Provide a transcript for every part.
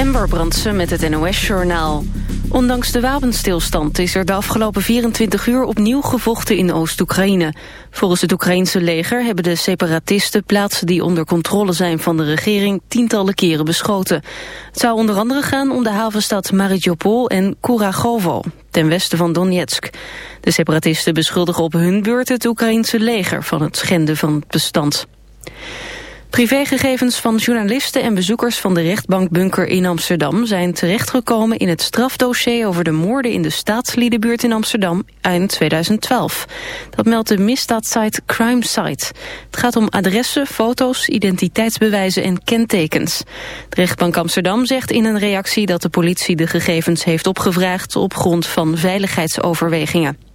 Ember Brandsen met het NOS-journaal. Ondanks de wapenstilstand is er de afgelopen 24 uur opnieuw gevochten in Oost-Oekraïne. Volgens het Oekraïense leger hebben de separatisten plaatsen die onder controle zijn van de regering tientallen keren beschoten. Het zou onder andere gaan om de havenstad Mariupol en Kuragovo, ten westen van Donetsk. De separatisten beschuldigen op hun beurt het Oekraïense leger van het schenden van het bestand. Privégegevens van journalisten en bezoekers van de rechtbankbunker in Amsterdam zijn terechtgekomen in het strafdossier over de moorden in de staatsliedenbuurt in Amsterdam eind 2012. Dat meldt de misdaadsite CrimeSite. Het gaat om adressen, foto's, identiteitsbewijzen en kentekens. De rechtbank Amsterdam zegt in een reactie dat de politie de gegevens heeft opgevraagd op grond van veiligheidsoverwegingen.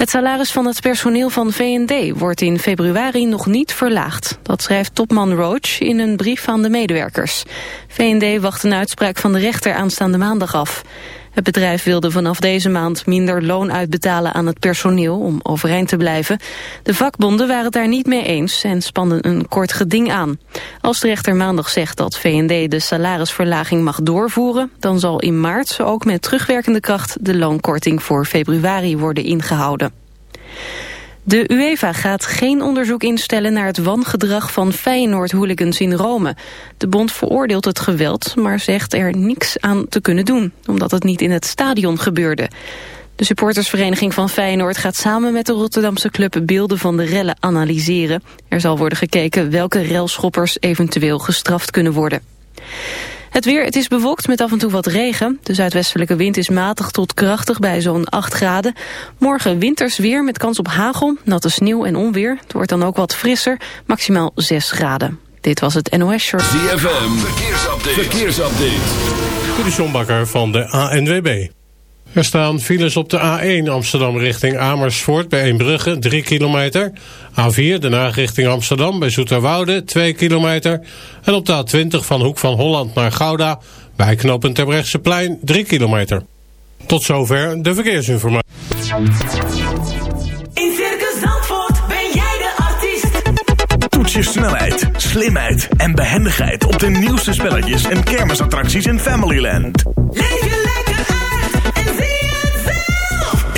Het salaris van het personeel van VND wordt in februari nog niet verlaagd. Dat schrijft topman Roach in een brief aan de medewerkers. VND wacht een uitspraak van de rechter aanstaande maandag af. Het bedrijf wilde vanaf deze maand minder loon uitbetalen aan het personeel om overeind te blijven. De vakbonden waren het daar niet mee eens en spannen een kort geding aan. Als de rechter maandag zegt dat VND de salarisverlaging mag doorvoeren, dan zal in maart ook met terugwerkende kracht de loonkorting voor februari worden ingehouden. De UEFA gaat geen onderzoek instellen naar het wangedrag van Feyenoord-hooligans in Rome. De bond veroordeelt het geweld, maar zegt er niks aan te kunnen doen, omdat het niet in het stadion gebeurde. De supportersvereniging van Feyenoord gaat samen met de Rotterdamse club beelden van de rellen analyseren. Er zal worden gekeken welke relschoppers eventueel gestraft kunnen worden. Het weer, het is bewolkt met af en toe wat regen. De zuidwestelijke wind is matig tot krachtig bij zo'n 8 graden. Morgen winters weer met kans op hagel, natte sneeuw en onweer. Het wordt dan ook wat frisser, maximaal 6 graden. Dit was het NOS Short. ZFM, verkeersupdate. verkeersupdate. De van de ANWB. Er staan files op de A1 Amsterdam richting Amersfoort bij Eembrugge 3 kilometer. A4 de Haag richting Amsterdam bij Zoeterwoude 2 kilometer. En op de A20 van Hoek van Holland naar Gouda bij knooppunt Terbrechtseplein 3 kilometer. Tot zover de verkeersinformatie. In Circus Zandvoort ben jij de artiest. Toets je snelheid, slimheid en behendigheid op de nieuwste spelletjes en kermisattracties in Familyland. Leef je lekker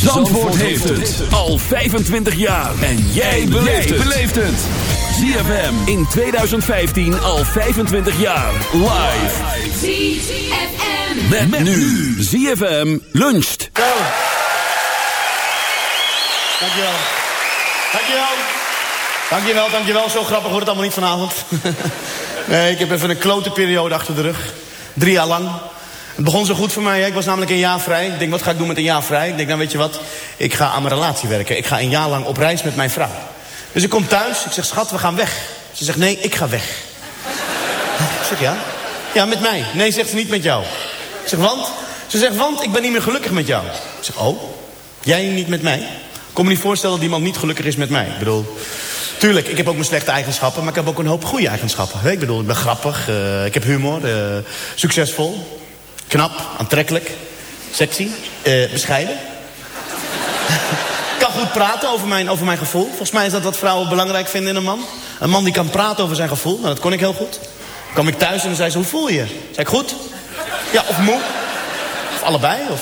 Zandvoort heeft het al 25 jaar. En jij beleeft het. ZFM in 2015 al 25 jaar. Live. ZFM. Met, met nu. ZFM luncht. Dankjewel. Dankjewel. Dankjewel, dankjewel. Zo grappig wordt het allemaal niet vanavond. nee, ik heb even een klote periode achter de rug. Drie jaar lang. Het begon zo goed voor mij. Ik was namelijk een jaar vrij. Ik denk, wat ga ik doen met een jaar vrij? Ik denk, nou weet je wat? Ik ga aan mijn relatie werken. Ik ga een jaar lang op reis met mijn vrouw. Dus ik kom thuis. Ik zeg, schat, we gaan weg. Ze zegt, nee, ik ga weg. Ik zeg, ja? Ja, met mij. Nee, zegt ze, niet met jou. Ik zeg, want? Ze zegt, want ik ben niet meer gelukkig met jou. Ik zeg, oh? Jij niet met mij? Ik kon me niet voorstellen dat iemand niet gelukkig is met mij. Ik bedoel, tuurlijk, ik heb ook mijn slechte eigenschappen... maar ik heb ook een hoop goede eigenschappen. Ik bedoel, ik ben grappig, eh, ik heb humor, eh, succesvol... knap, aantrekkelijk, sexy, eh, bescheiden. Kan goed praten over mijn, over mijn gevoel. Volgens mij is dat wat vrouwen belangrijk vinden in een man. Een man die kan praten over zijn gevoel. Nou, dat kon ik heel goed. kwam ik thuis en dan zei ze, hoe voel je? Zei ik, goed. Ja, of moe. Of allebei. Of...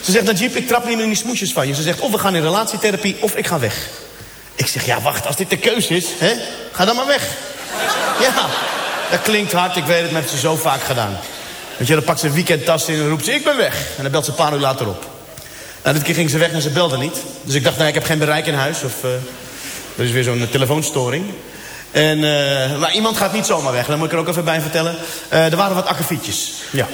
Ze zegt, Najib, ik trap niet meer in die smoesjes van je. Ze zegt, of we gaan in relatietherapie of ik ga weg. Ik zeg, ja, wacht, als dit de keus is, hè, ga dan maar weg. Ja, dat klinkt hard, ik weet het, maar heeft ze zo vaak gedaan. Weet je, dan pakt ze een weekendtas in en roept ze, ik ben weg. En dan belt ze een paar uur later op. Nou, dit keer ging ze weg en ze belde niet. Dus ik dacht, nou, ik heb geen bereik in huis. Of uh, er is weer zo'n uh, telefoonstoring. En, uh, maar iemand gaat niet zomaar weg. Dat moet ik er ook even bij vertellen. er waren wat akkefietjes. Ja.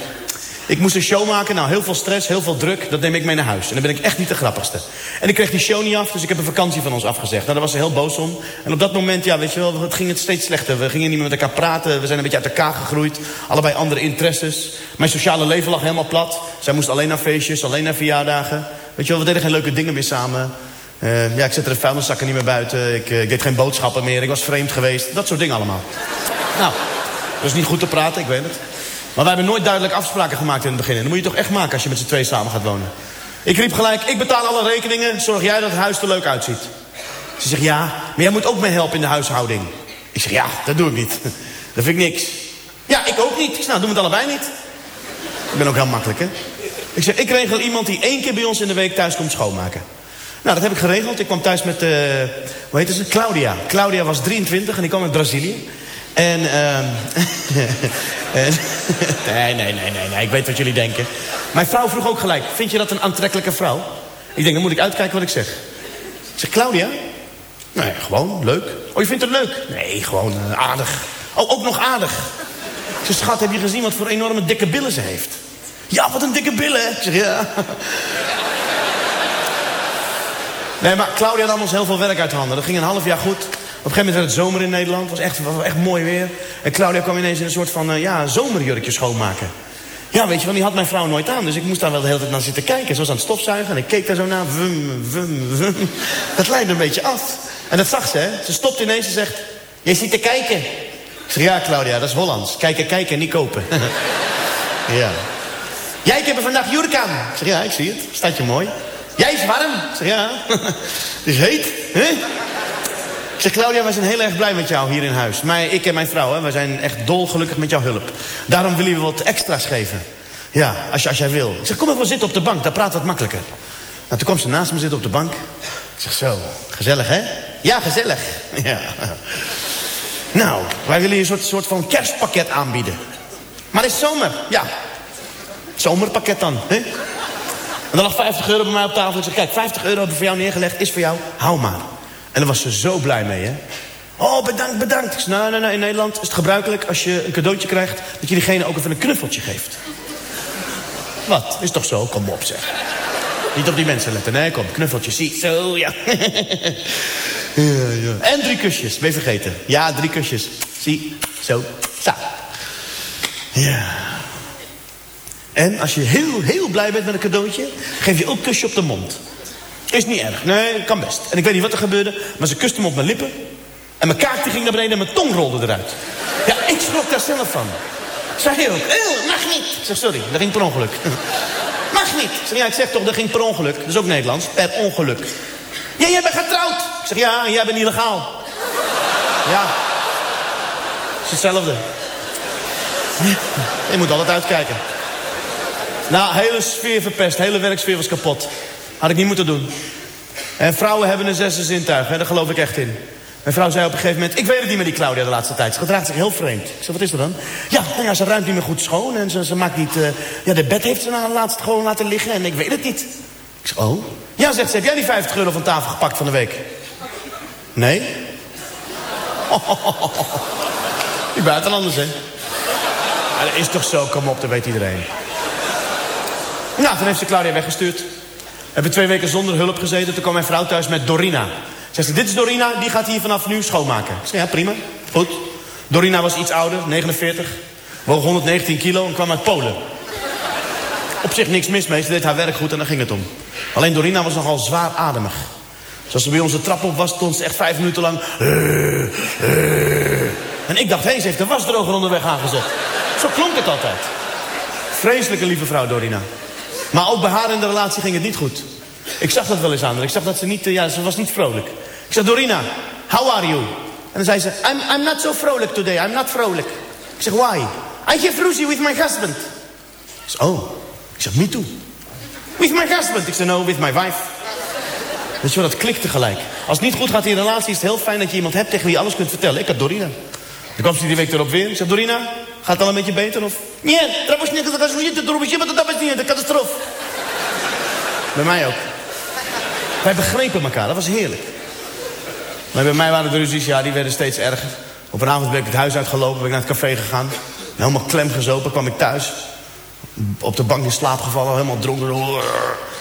Ik moest een show maken. Nou, heel veel stress, heel veel druk. Dat neem ik mee naar huis. En dan ben ik echt niet de grappigste. En ik kreeg die show niet af, dus ik heb een vakantie van ons afgezegd. Nou, daar was ze heel boos om. En op dat moment, ja, weet je wel, het ging het steeds slechter. We gingen niet meer met elkaar praten. We zijn een beetje uit elkaar gegroeid. Allebei andere interesses. Mijn sociale leven lag helemaal plat. Zij moest alleen naar feestjes, alleen naar verjaardagen. Weet je wel, we deden geen leuke dingen meer samen. Uh, ja, ik zette de vuilniszakken niet meer buiten. Ik, uh, ik deed geen boodschappen meer. Ik was vreemd geweest. Dat soort dingen allemaal. nou, dat is niet goed te praten, ik weet het. Maar wij hebben nooit duidelijk afspraken gemaakt in het begin. Dat moet je toch echt maken als je met z'n twee samen gaat wonen. Ik riep gelijk, ik betaal alle rekeningen. Zorg jij dat het huis er leuk uitziet. Ze zegt, ja, maar jij moet ook mee helpen in de huishouding. Ik zeg, ja, dat doe ik niet. Dat vind ik niks. Ja, ik ook niet. Ik zeg, nou, doen we het allebei niet. Ik ben ook heel makkelijk, hè. Ik zeg, ik regel iemand die één keer bij ons in de week thuis komt schoonmaken. Nou, dat heb ik geregeld. Ik kwam thuis met, uh, hoe heet ze? Claudia. Claudia was 23 en die kwam uit Brazilië. En, en nee, nee, nee, nee, nee, ik weet wat jullie denken. Mijn vrouw vroeg ook gelijk, vind je dat een aantrekkelijke vrouw? Ik denk, dan moet ik uitkijken wat ik zeg. Ik zeg, Claudia? Nee, gewoon, leuk. Oh, je vindt het leuk? Nee, gewoon uh, aardig. Oh, ook nog aardig. Zeg, schat, heb je gezien wat voor enorme dikke billen ze heeft? Ja, wat een dikke billen. Ik zeg, ja. Nee, maar Claudia nam ons heel veel werk uit de handen. Dat ging een half jaar goed. Op een gegeven moment werd het zomer in Nederland. Het was echt, was echt mooi weer. En Claudia kwam ineens in een soort van uh, ja, zomerjurkje schoonmaken. Ja, weet je, want die had mijn vrouw nooit aan. Dus ik moest daar wel de hele tijd naar zitten kijken. Ze was aan het stofzuigen en ik keek daar zo naar. Vum, vum, vum. Dat leidde een beetje af. En dat zag ze, hè. Ze stopt ineens en zegt... Je zit te kijken. Ik zeg, ja, Claudia, dat is Hollands. Kijken, kijken, niet kopen. ja. Jij, ik er vandaag jurk aan. Ik zeg, ja, ik zie het. Staat je mooi. Jij is warm. Ik zeg, ja. Het is heet, hè? Zeg, Claudia, wij zijn heel erg blij met jou hier in huis. Maar ik en mijn vrouw, hè, wij zijn echt dolgelukkig met jouw hulp. Daarom willen we wat extra's geven. Ja, als, jij wil. Ik zeg, kom even zitten op de bank, daar praat wat makkelijker. Nou, toen kwam ze naast me zitten op de bank. Ik zeg, zo, gezellig hè? Ja, gezellig. Ja. Nou, wij willen je een soort, soort van kerstpakket aanbieden. Maar het is zomer, ja. Zomerpakket dan, hè? En dan lag 50 euro bij mij op tafel. Ik zeg, kijk, 50 euro hebben we voor jou neergelegd, is voor jou, hou maar. En daar was ze zo blij mee, hè. Oh, bedankt, bedankt. Zei, nou, nou, nou, in Nederland is het gebruikelijk als je een cadeautje krijgt... dat je diegene ook even een knuffeltje geeft. Wat? Is toch zo? Kom op, zeg. Niet op die mensen letten. Nee, kom, knuffeltje. Zie, zo, ja. ja, ja. En drie kusjes, ben je vergeten. Ja, drie kusjes. Zie, zo, zo. Ja. En als je heel, heel blij bent met een cadeautje... geef je ook een kusje op de mond. Is niet erg. Nee, kan best. En ik weet niet wat er gebeurde, maar ze kuste me op mijn lippen. En mijn kaart ging naar beneden en mijn tong rolde eruit. Ja, ik schrok daar zelf van. Zij heel, oh, mag niet. Ik zeg, sorry, dat ging per ongeluk. mag niet. Ik zeg, ja, ik zeg toch, dat ging per ongeluk. Dat is ook Nederlands, per ongeluk. Ja, jij bent getrouwd. Ik zeg, ja, jij bent illegaal. ja. Het is hetzelfde. Je moet altijd uitkijken. Nou, hele sfeer verpest. Hele werksfeer was kapot. Had ik niet moeten doen. En vrouwen hebben een zesde zintuig, hè? daar geloof ik echt in. Mijn vrouw zei op een gegeven moment... ik weet het niet met die Claudia de laatste tijd. Ze gedraagt zich heel vreemd. Ik zei, wat is er dan? Ja, nou ja ze ruimt niet meer goed schoon. En ze, ze maakt niet... Uh, ja, de bed heeft ze na laatst gewoon laten liggen. En ik weet het niet. Ik zeg, oh? Ja, zegt ze, heb jij die 50 euro van tafel gepakt van de week? Nee? Die buitenlanders, hè? Ja, dat is toch zo, kom op, dat weet iedereen. Nou, toen heeft ze Claudia weggestuurd. Hebben twee weken zonder hulp gezeten. Toen kwam mijn vrouw thuis met Dorina. Ze, dit is Dorina, die gaat hier vanaf nu schoonmaken. Ik zei, ja, prima. Goed. Dorina was iets ouder, 49. Woog 119 kilo en kwam uit Polen. Op zich niks mis mee, ze deed haar werk goed en daar ging het om. Alleen Dorina was nogal zwaar ademig. Zoals ze bij onze trap op was, stond ze echt vijf minuten lang... En ik dacht, hé, ze heeft de wasdroger onderweg aangezet. Zo klonk het altijd. Vreselijke lieve vrouw, Dorina. Maar ook bij haar in de relatie ging het niet goed. Ik zag dat wel eens aan. Ik zag dat ze niet, ja, ze was niet vrolijk. Ik zeg, Dorina, how are you? dan zei ze, I'm, I'm not so vrolijk today, I'm not vrolijk. Ik zeg, why? I have ruzie with my husband. Ik zeg, oh. Ik zeg, me too. With my husband. Ik zeg, no, with my wife. Weet je dat klikt tegelijk. Als het niet goed gaat in een relatie, is het heel fijn dat je iemand hebt tegen wie je alles kunt vertellen. Ik had Dorina. Dan kwam ze die week erop weer. Ik zeg, Dorina, gaat het al een beetje beter? Of, nee, trouwens niet, dat is niet, dat is niet, dat is niet, catastrofe. Bij mij ook. Wij begrepen elkaar, dat was heerlijk. Maar bij mij waren de ruzies, ja, die werden steeds erger. Op een avond ben ik het huis uitgelopen, ben ik naar het café gegaan. Helemaal klemgezopen, kwam ik thuis. Op de bank in slaap gevallen, helemaal dronken.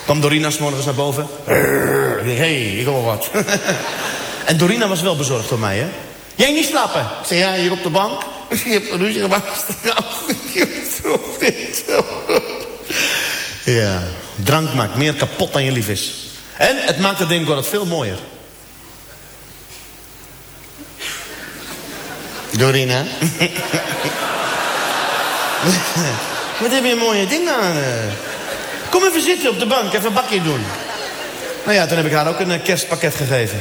Kwam Dorina morgens naar boven. Hé, hey, ik hoor wat. en Dorina was wel bezorgd voor mij, hè. Jij niet slapen? Ik zei, ja, hier op de bank. Je hebt een ruzie gemaakt. ja, drank maakt meer kapot dan je lief is. En het maakt het ik wel veel mooier. Dorina. Wat heb je een mooie ding aan. eh. Kom even zitten op de bank, even een bakje doen. Nou ja, toen heb ik haar ook een eh, kerstpakket gegeven.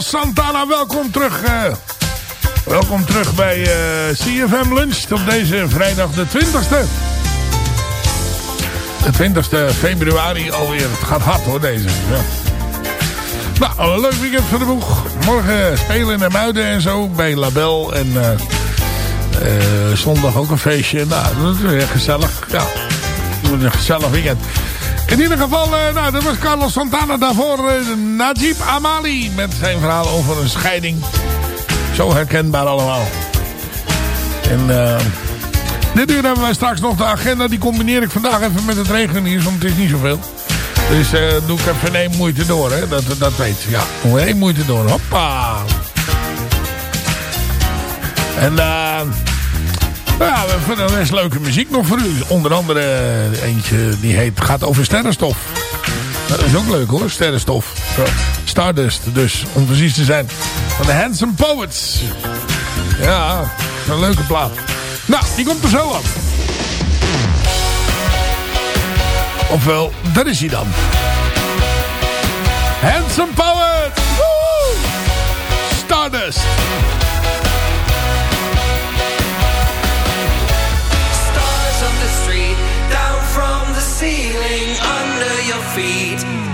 Santana. Welkom terug. eh, welkom terug bij eh, CFM Lunch op deze vrijdag de 20ste. De 20ste februari alweer. Het gaat hard hoor deze. Ja. Nou, een leuk weekend voor de boeg. Morgen spelen in Muiden en zo bij Label. En eh, zondag ook een feestje. Nou, dat is weer gezellig. Ja, een gezellig weekend. In ieder geval, eh, nou, dat was Carlos Santana. Daarvoor eh, Najib Amali met zijn verhaal over een scheiding. Zo herkenbaar allemaal. En eh, dit uur hebben wij straks nog de agenda. Die combineer ik vandaag even met het regulier, want het is niet zoveel. Dus doe ik even één moeite door, hè. Dat, dat weet je. Ja, doe één moeite door. Hoppa. En eh... ja, we hebben verder best leuke muziek nog voor u. Onder andere eh, eentje die heet, gaat over sterrenstof. Dat is ook leuk hoor, sterrenstof. Stardust dus, om precies te zijn. Van de Handsome Poets. Ja, een leuke plaat. Nou, die komt er zo aan. Ofwel, daar is hij dan. Handsome Poets. Woe! Stardust. Feet.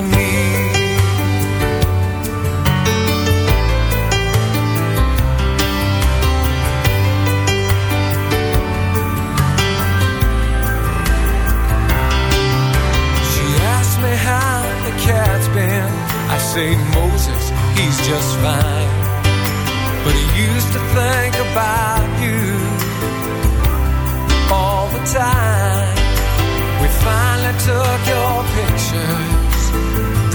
to me. She asked me how the cat's been. I say, Moses, he's just fine. But he used to think about you all the time. We finally took your pictures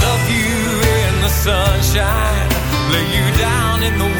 love you in the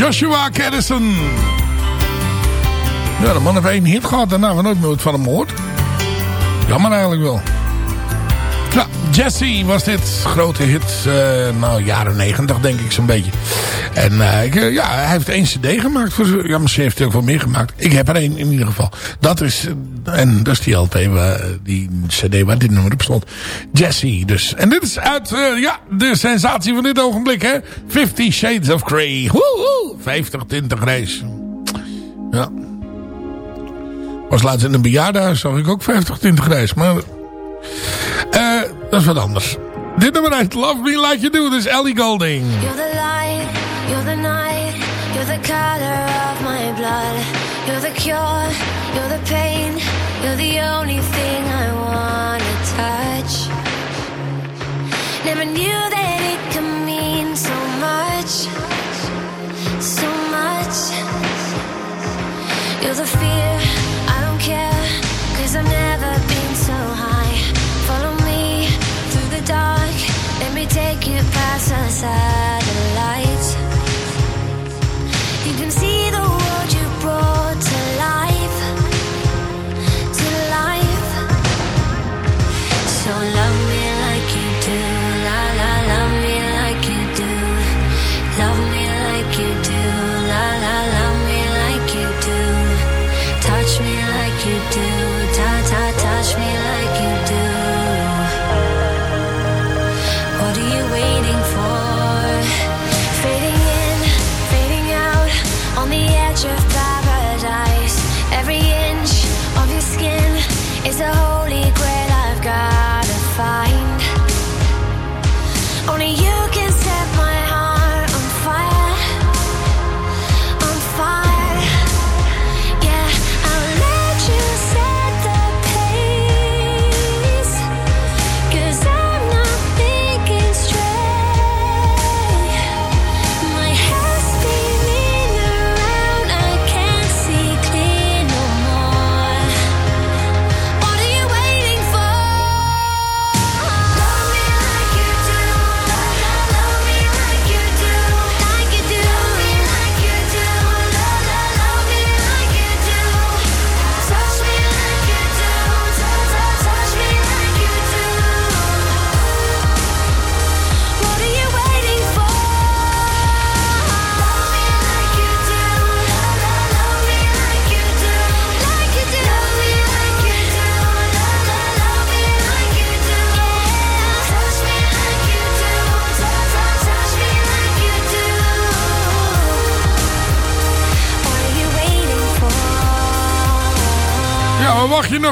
Joshua Caddison. Ja, de man heeft één hit gehad. Daarna hebben we nooit meer wat van hem gehoord. Jammer eigenlijk wel. Jesse was dit. Grote hit. eh, nou, jaren negentig denk ik zo'n beetje. En eh, eh, ja, hij heeft één cd gemaakt. Voor, ja, misschien heeft hij ook wel meer gemaakt. Ik heb er één in ieder geval. Dat is, en dat is die LP, die cd waar dit nummer op stond. Jesse dus. En dit is uit, ja, de sensatie van dit ogenblik, hè. Fifty Shades of Grey. Woehoe! 50 tinten grijs. Ja. Was laatst in een bejaardenhuis, zag ik ook 50 tinten grijs. Maar, eh, dat is wat anders. Dit nummer uit Love Me Like You Do, dus Ellie Golding. You're the light, you're the night, you're the color of my blood. You're the cure, you're the pain, you're the only thing I wanna touch. Never knew that it could mean so much, so much. You're the fear, I don't care, cause I've never take you past the satellites. You can see the world you brought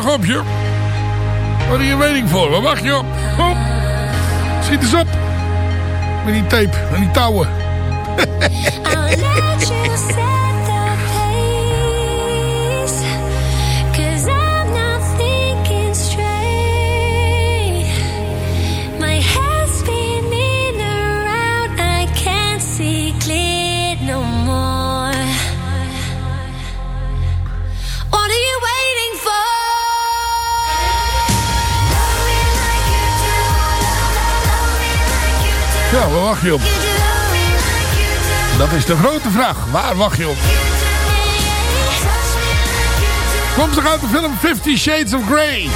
nog op, joh? Waar wacht je op? Komt toch uit de film Fifty Shades of Grey?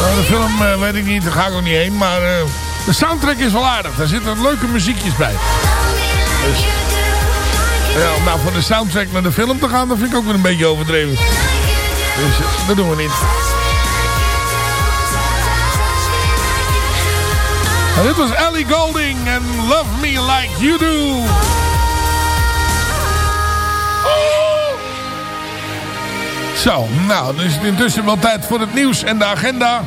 Nou, de film eh, weet ik niet, daar ga ik ook niet heen. Maar eh, de soundtrack is wel aardig. Daar zitten leuke muziekjes bij. Dus, ja, om nou van de soundtrack naar de film te gaan, dat vind ik ook weer een beetje overdreven. Dus eh, dat doen we niet. Dit was Ellie Golding en Love Me Like You Do. Zo, nou, dan is het intussen wel tijd voor het nieuws en de agenda.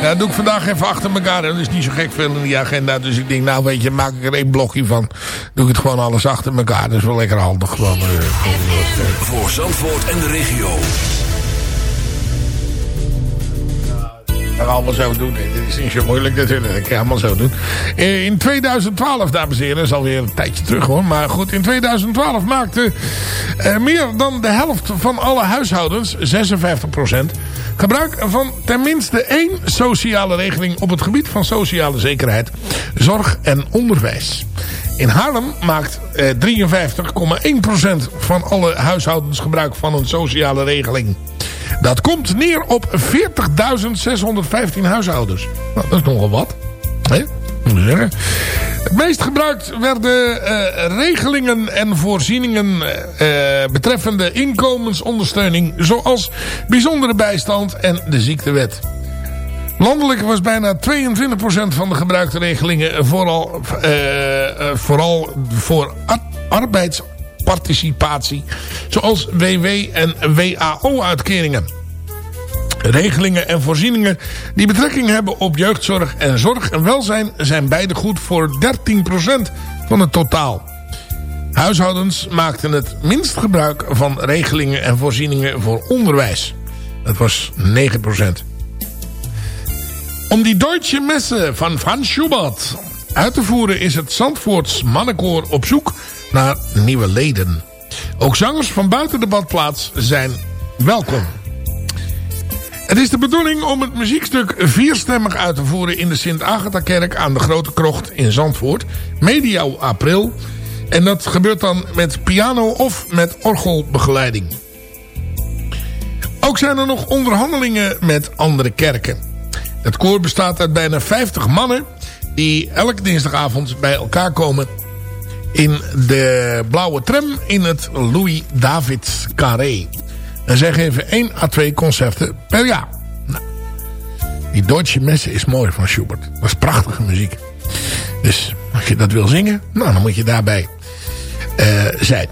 Ja, dat doe ik vandaag even achter elkaar. Er is niet zo gek veel in die agenda. Dus ik denk, nou weet je, maak ik er één blokje van. Doe ik het gewoon alles achter elkaar. Dat is wel lekker handig. Gewoon, gewoon, eh, Voor Zandvoort en de regio. Dat allemaal zo doen. Dit is niet zo moeilijk natuurlijk. Dat kan allemaal zo doen. Eh, In 2012, dames en heren, dat is alweer een tijdje terug hoor. Maar goed, in 2012 maakte eh, meer dan de helft van alle huishoudens, 56%, gebruik van tenminste één sociale regeling op het gebied van sociale zekerheid, zorg en onderwijs. In Haarlem maakt eh, 53,1% van alle huishoudens gebruik van een sociale regeling. Dat komt neer op 40.615 huishoudens. Nou, dat is nogal wat. Zeggen. Het meest gebruikt werden eh, regelingen en voorzieningen eh, betreffende inkomensondersteuning. Zoals bijzondere bijstand en de ziektewet. Landelijk was bijna 22% van de gebruikte regelingen vooral, eh, vooral voor ar- arbeidsparticipatie. Zoals WW en WAO-uitkeringen. Regelingen en voorzieningen die betrekking hebben op jeugdzorg en zorg en welzijn zijn beide goed voor 13% van het totaal. Huishoudens maakten het minst gebruik van regelingen en voorzieningen voor onderwijs. Dat was 9%. Om die Deutsche Messe van Franz Schubert uit te voeren is het Zandvoorts mannenkoor op zoek naar nieuwe leden. Ook zangers van buiten de badplaats zijn welkom. Het is de bedoeling om het muziekstuk vierstemmig uit te voeren in de Sint-Agatha-kerk aan de Grote Krocht in Zandvoort. Medio april. En dat gebeurt dan met piano of met orgelbegeleiding. Ook zijn er nog onderhandelingen met andere kerken. Het koor bestaat uit bijna 50 mannen die elke dinsdagavond bij elkaar komen in de blauwe tram in het Louis David Carré. En zij geven 1 à 2 concerten per jaar. Nou, die Deutsche Messe is mooi van Schubert. Dat is prachtige muziek. Dus als je dat wil zingen, nou, dan moet je daarbij eh, zijn.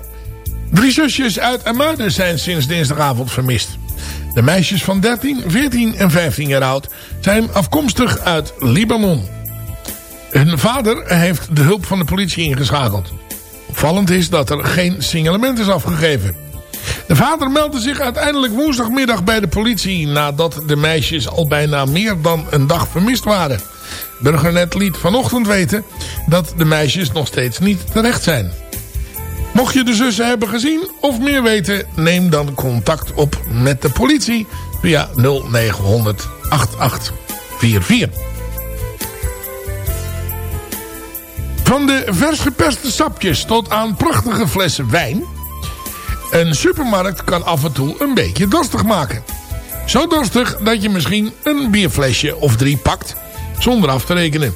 Drie zusjes uit Amuiden zijn sinds dinsdagavond vermist. De meisjes van 13, 14 en 15 jaar oud zijn afkomstig uit Libanon. Hun vader heeft de hulp van de politie ingeschakeld. Opvallend is dat er geen signalement is afgegeven. De vader meldde zich uiteindelijk woensdagmiddag bij de politie... nadat de meisjes al bijna meer dan een dag vermist waren. Burgernet liet vanochtend weten dat de meisjes nog steeds niet terecht zijn. Mocht je de zussen hebben gezien of meer weten... neem dan contact op met de politie via 0900 8844. Van de vers geperste sapjes tot aan prachtige flessen wijn... een supermarkt kan af en toe een beetje dorstig maken. Zo dorstig dat je misschien een bierflesje of drie pakt... zonder af te rekenen.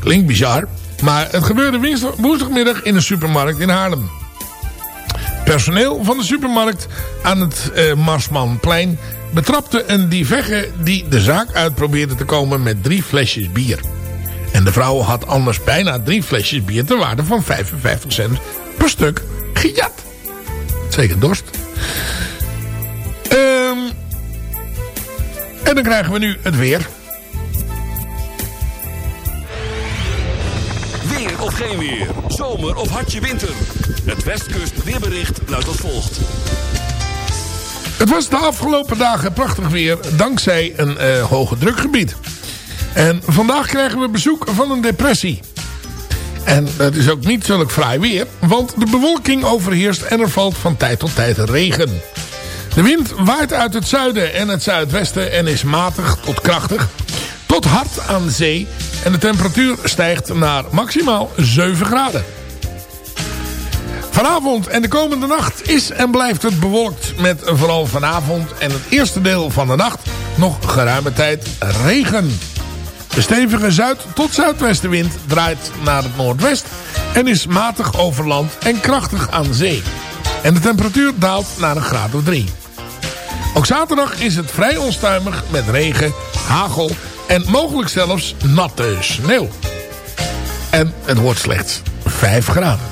Klinkt bizar, maar het gebeurde woensdag- woensdagmiddag in een supermarkt in Haarlem. Personeel van de supermarkt aan het eh, Marsmanplein betrapte een divegge die de zaak uit probeerde te komen met drie flesjes bier. En de vrouw had anders bijna drie flesjes bier ter waarde van 55 cent per stuk gejat. Zeker dorst. Ehm, en dan krijgen we nu het weer. Weer of geen weer. Zomer of hartje winter. Het Westkust weerbericht luidt als volgt. Het was de afgelopen dagen prachtig weer dankzij een eh, hoge drukgebied. En vandaag krijgen we bezoek van een depressie. En dat is ook niet zulk fraai weer, want de bewolking overheerst en er valt van tijd tot tijd regen. De wind waait uit het zuiden en het zuidwesten en is matig tot krachtig, tot hard aan zee en de temperatuur stijgt naar maximaal 7 graden. Vanavond en de komende nacht is en blijft het bewolkt met vooral vanavond en het eerste deel van de nacht nog geruime tijd regen. De stevige zuid- tot zuidwestenwind draait naar het noordwest en is matig over land en krachtig aan zee. En de temperatuur daalt naar een graad of 3. Ook zaterdag is het vrij onstuimig met regen, hagel en mogelijk zelfs natte sneeuw. En het wordt slechts 5 graden.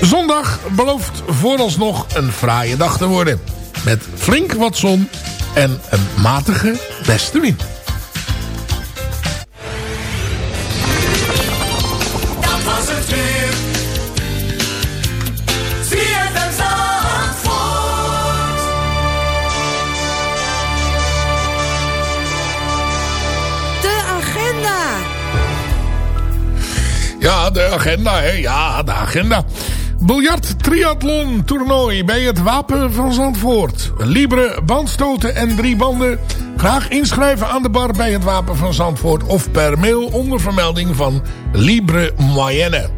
Zondag belooft vooralsnog een fraaie dag te worden. Met flink wat zon en een matige westenwind. Agenda, hè. Ja, de agenda. Biljart triathlon toernooi bij het Wapen van Zandvoort. Libre, bandstoten en drie banden. Graag inschrijven aan de bar bij het Wapen van Zandvoort... of per mail onder vermelding van Libre Moyenne.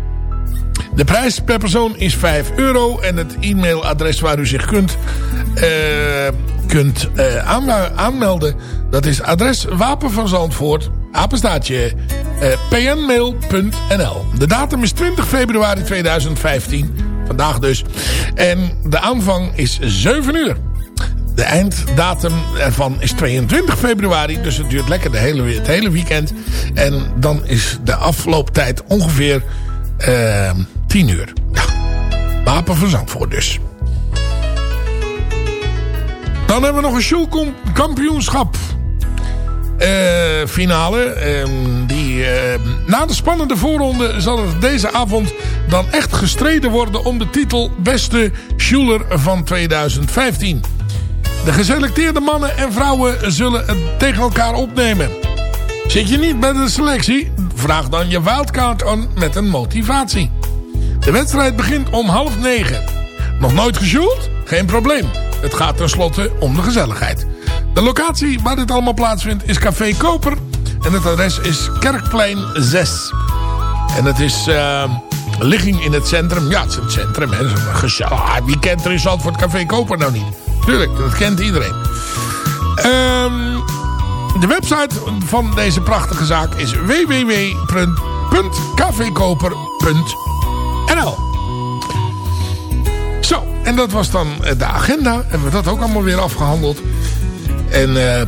De prijs per persoon is 5 euro. En het e-mailadres waar u zich kunt, eh, kunt eh, aanmelden... dat is adres Wapen van Zandvoort, apenstaatje eh, pnmail.nl. De datum is 20 februari 2015. Vandaag dus. En de aanvang is 7 uur. De einddatum ervan is 22 februari. Dus het duurt lekker de hele, het hele weekend. En dan is de aflooptijd ongeveer eh, 10 uur. Ja. Wapen van Zandvoort dus. Dan hebben we nog een showkampioenschap. Eh, finale. Ehm, die, eh, na de spannende voorronde zal er deze avond dan echt gestreden worden om de titel Beste Schuler van 2015. De geselecteerde mannen en vrouwen zullen het tegen elkaar opnemen. Zit je niet bij de selectie? Vraag dan je wildcard aan met een motivatie. De wedstrijd begint om half negen. Nog nooit gesjoeld? Geen probleem. Het gaat tenslotte om de gezelligheid. De locatie waar dit allemaal plaatsvindt is Café Koper. En het adres is Kerkplein 6. En het is eh, ligging in het centrum. Ja, het is het centrum. Hè. Gezellig- ah, Wie kent er in Zandvoort Café Koper nou niet? Tuurlijk, dat kent iedereen. Ehm, de website van deze prachtige zaak is www.cafekoper.nl Zo, en dat was dan eh, de agenda. Hebben we dat ook allemaal weer afgehandeld. En eh,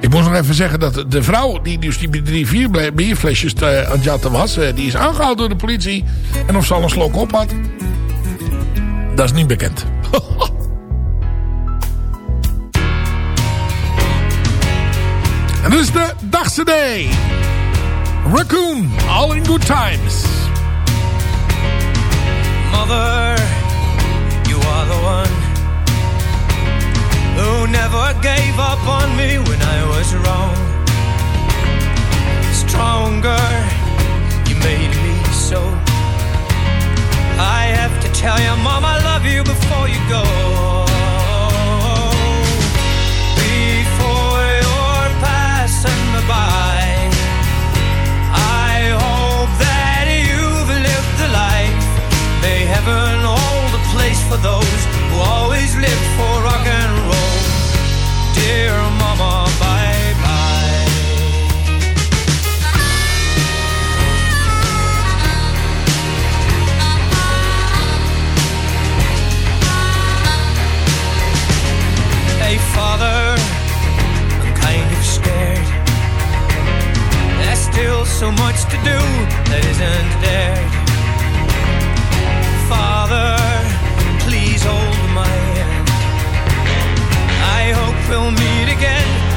ik moest nog even zeggen dat de vrouw die dus die drie vier bierflesjes eh, aan jatten was... eh, die is aangehouden door de politie. En of ze al een slok op had, dat is niet bekend. en dat is de dagse day. Raccoon, all in good times. Mother, you are the one who never gave up on me when I was wrong. Stronger, you made me so. I have to tell you, Mom, I love you before you go. Before you're passing me by. I hope that you've lived the life. May heaven hold a place for those who always lived for. Dear mama, bye bye. Hey father, I'm kind of scared. There's still so much to do that isn't dared. Father, please hold we'll meet again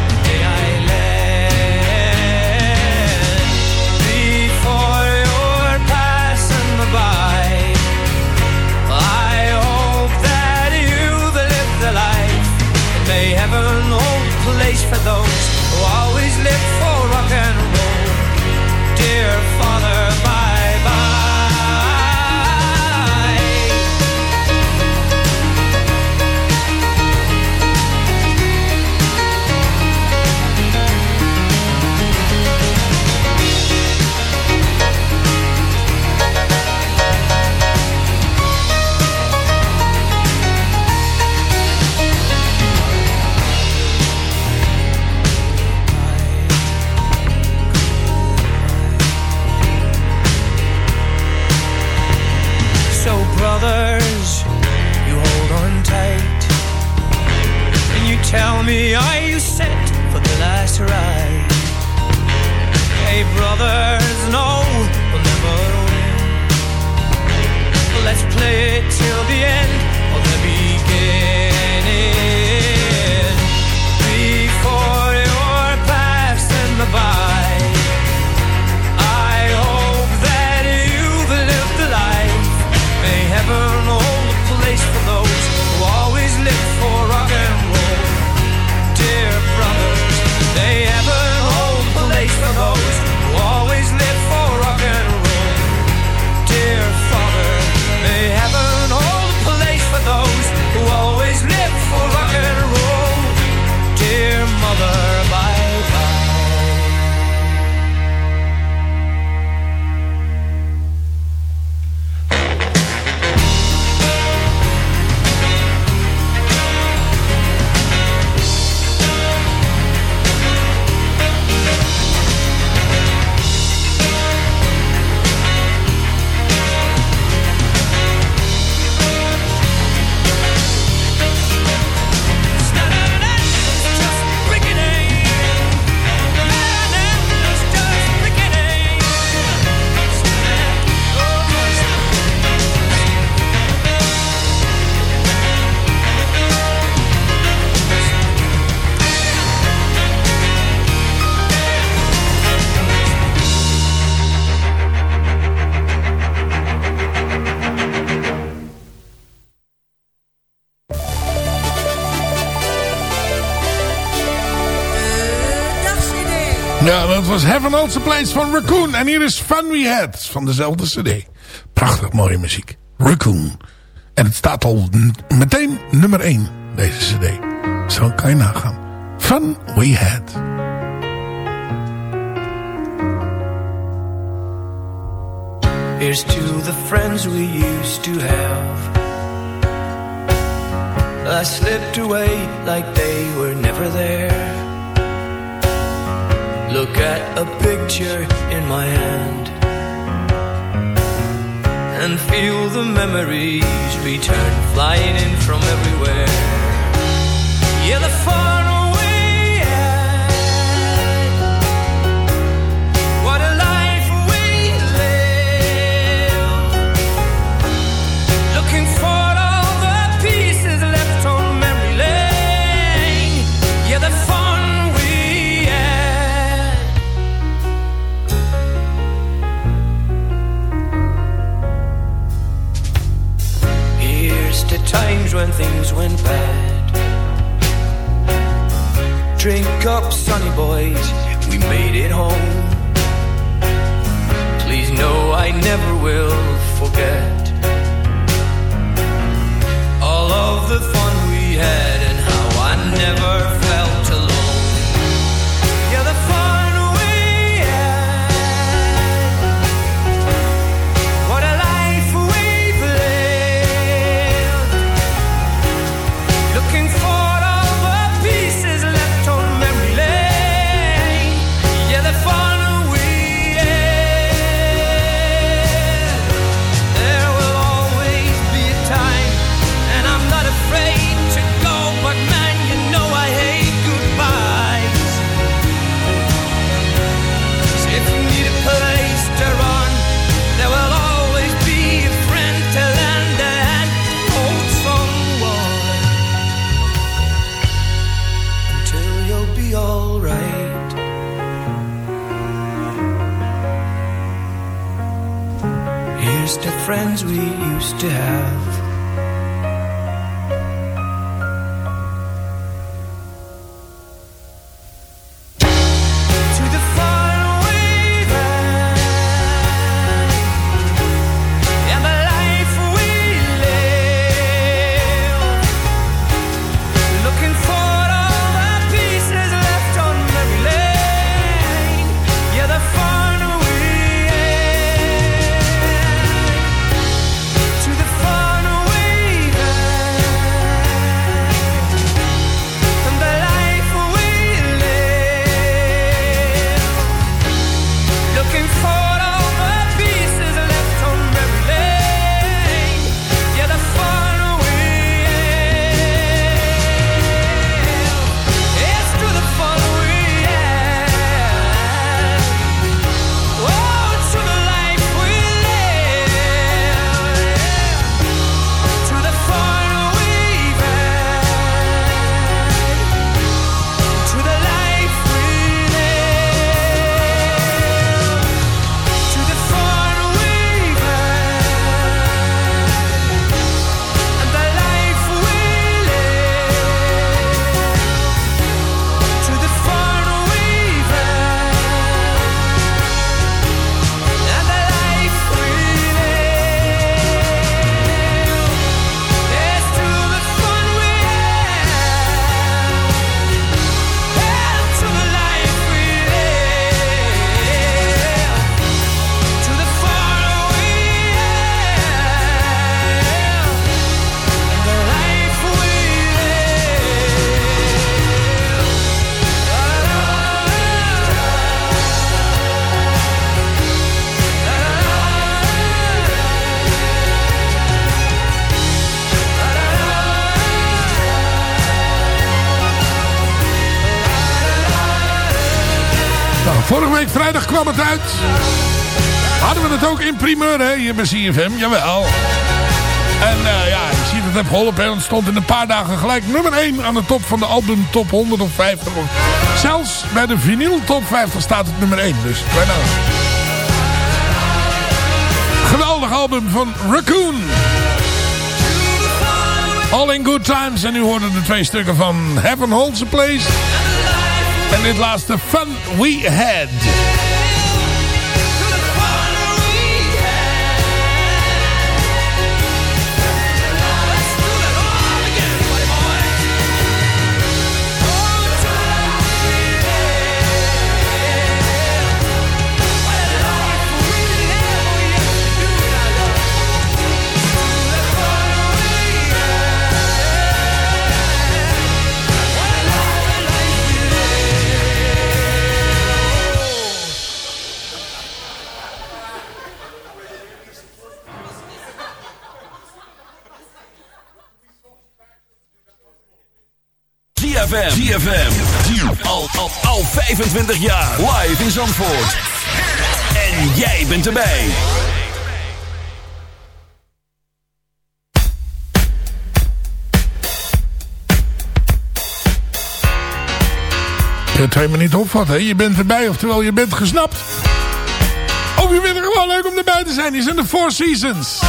was Heaven Holds a Place van Raccoon. En hier is Fun We Had van dezelfde cd. Prachtig mooie muziek. Raccoon. En het staat al meteen nummer 1, deze cd. Zo kan je nagaan. Fun We Had. Here's to the friends we used to have. I slipped away like they were never there. Look at a picture in my hand and feel the memories return flying in from everywhere. Yeah, the far To times when things went bad. Drink up, sunny boys, we made it home. Please know I never will forget all of the fun we had and how I never felt to have. Primeur, hè, hier bij CFM. Jawel. En eh, ja, je ziet het heeft geholpen. Het stond in een paar dagen gelijk nummer 1 aan de top van de album top 100 of 50. Zelfs bij de vinyl top 50 staat het nummer 1. Dus bijna. Geweldig album van Raccoon. All in Good Times. En nu hoorden de twee stukken van Heaven Holds a Place. En dit laatste Fun We Had. ZFM. Al, al, al 25 jaar. Live in Zandvoort. En jij bent erbij. Je het helemaal niet opvatten. hè? Je bent erbij, oftewel je bent gesnapt. Of je vindt het gewoon leuk om erbij te zijn. Die zijn de Four Seasons.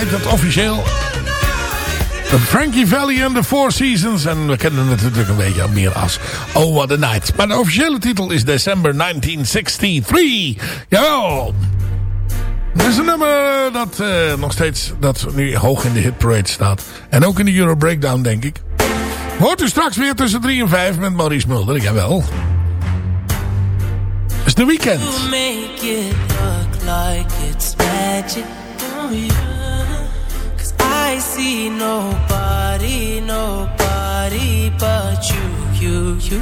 Heet het officieel. The Frankie Valley and the Four Seasons. En we kennen het natuurlijk een beetje meer als Oh What a Night. Maar de officiële titel is December 1963. Jawel. Dat is een nummer dat eh, nog steeds dat nu hoog in de hitparade staat. En ook in de Euro Breakdown, denk ik. Hoort u straks weer tussen 3 en 5 met Maurice Mulder. Jawel. Het is de weekend. You make it look like it's magic, I see nobody, nobody but you, you, you.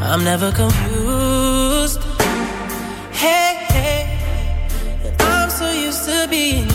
I'm never confused. Hey, hey, I'm so used to being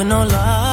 with no love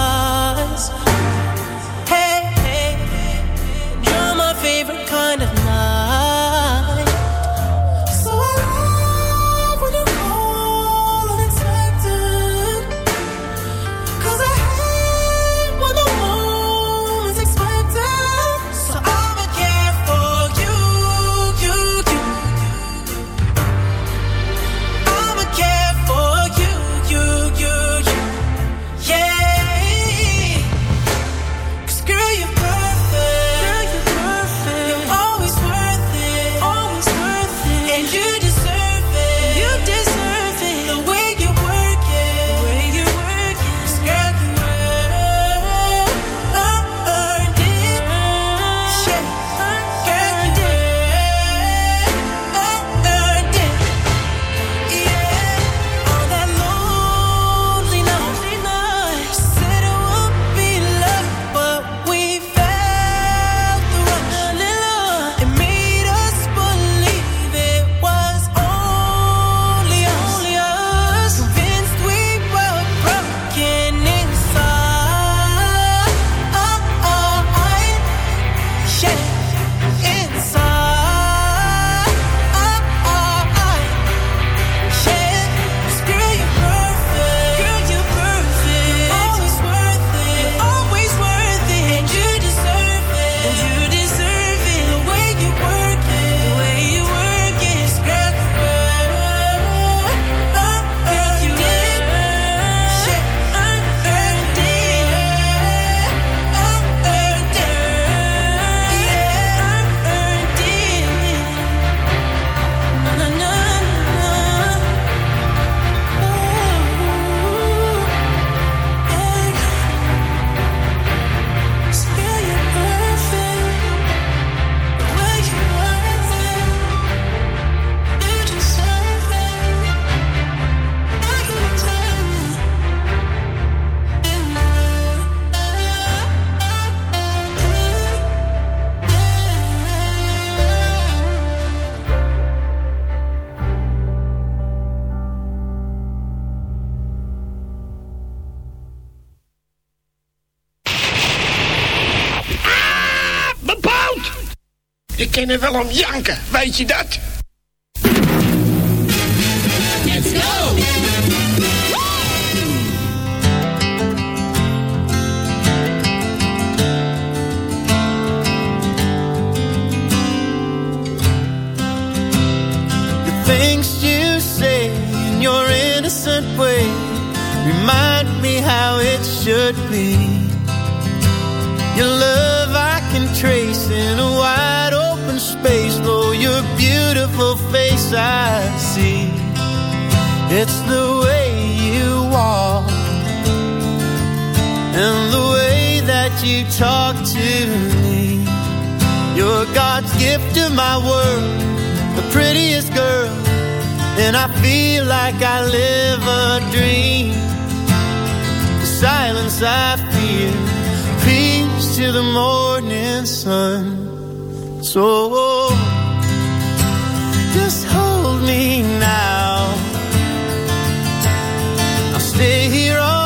beginnen wel om janken, weet je dat? you talk to me. You're God's gift to my world, the prettiest girl, and I feel like I live a dream. The silence I feel, peace to the morning sun. So just hold me now. I'll stay here.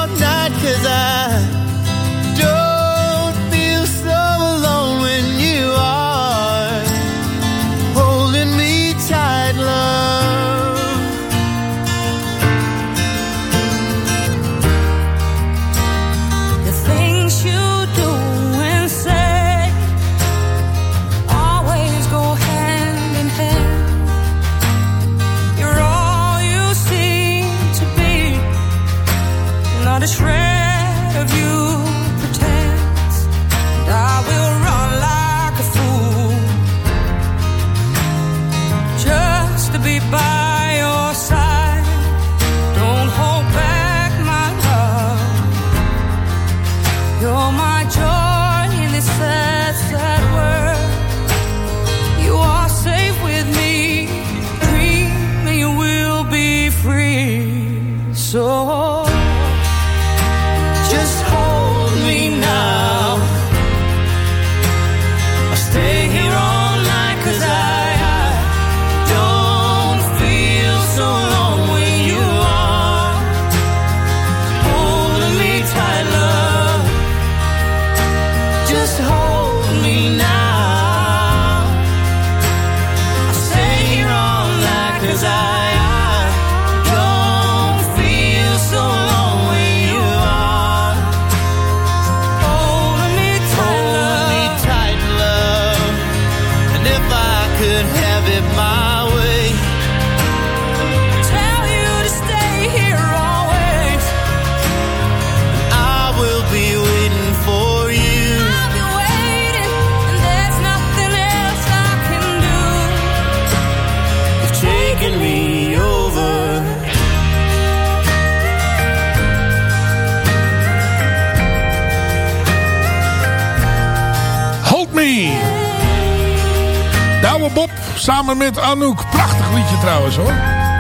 Samen met Anouk. Prachtig liedje trouwens hoor.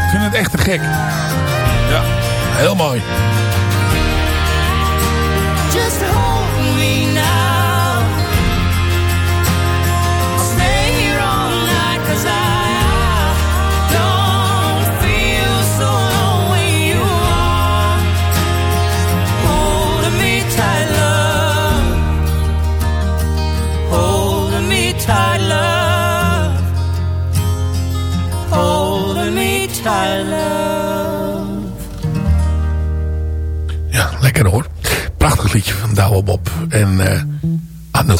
Ik vind het echt te gek. Ja, heel mooi. Liedje van Douwe Bob en eh Anouk.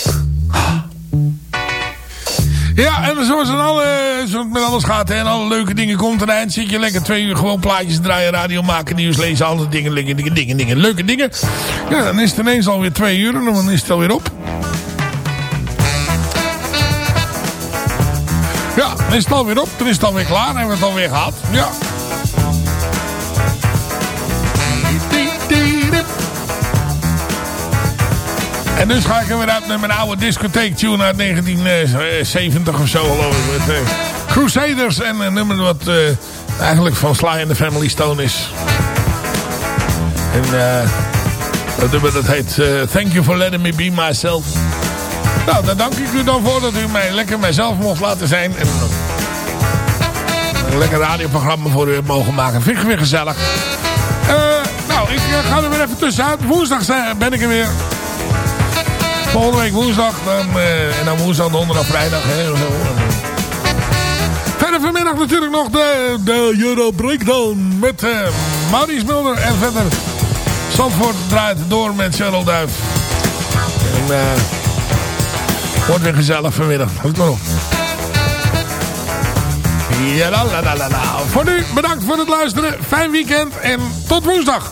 Ja, en zoals, het alle, zoals het met alles gaat en alle leuke dingen komt er eind, zit je lekker twee uur gewoon plaatjes draaien, radio maken, nieuws lezen, alle dingen, dingen, dingen, dingen, dingen, leuke dingen. Ja, dan is het ineens alweer twee uur en dan is het alweer op. Ja, dan is het alweer op, dan is het alweer klaar, en hebben we het alweer gehad. Ja. En dus ga ik er weer uit met mijn oude discotheek tune uit 1970 of zo geloof ik. Met eh, Crusaders en een nummer wat eh, eigenlijk van Sly and the Family Stone is. En eh dat nummer dat heet Thank You For Letting Me Be Myself. Nou, daar dank ik u dan voor dat u mij lekker mijzelf mocht laten zijn. En een lekker radioprogramma voor u mogen maken. Vind ik weer gezellig. Nou, ik ga er weer even tussenuit. Woensdag ben ik er weer. Volgende week woensdag. Eh, en dan woensdag, donderdag, vrijdag. Hè. Verder vanmiddag natuurlijk nog de, de Euro Breakdown. Met eh Maurice Mulder. En verder Zandvoort draait door met Cheryl Duif. En eh wordt weer gezellig vanmiddag. Let maar op. Ja, la, la, la, la. Voor nu bedankt voor het luisteren. Fijn weekend en tot woensdag.